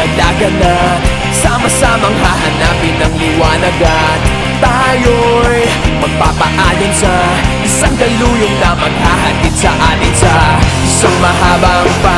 at Sama-samang hahanapin ang liwanag at Tayo'y magpapaayon sa Isang daluyong na maghahatid sa atin sa Isang mahabang panaginip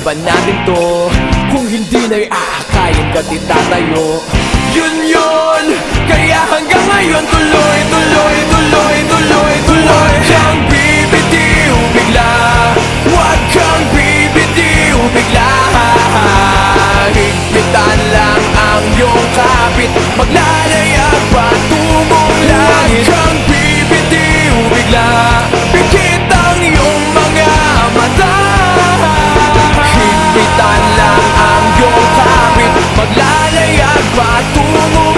ba natin to? Kung hindi na'y aakayin ka di tatayo. Yun yun, kaya hanggang ngayon tuloy, tuloy, tuloy, tuloy 不让。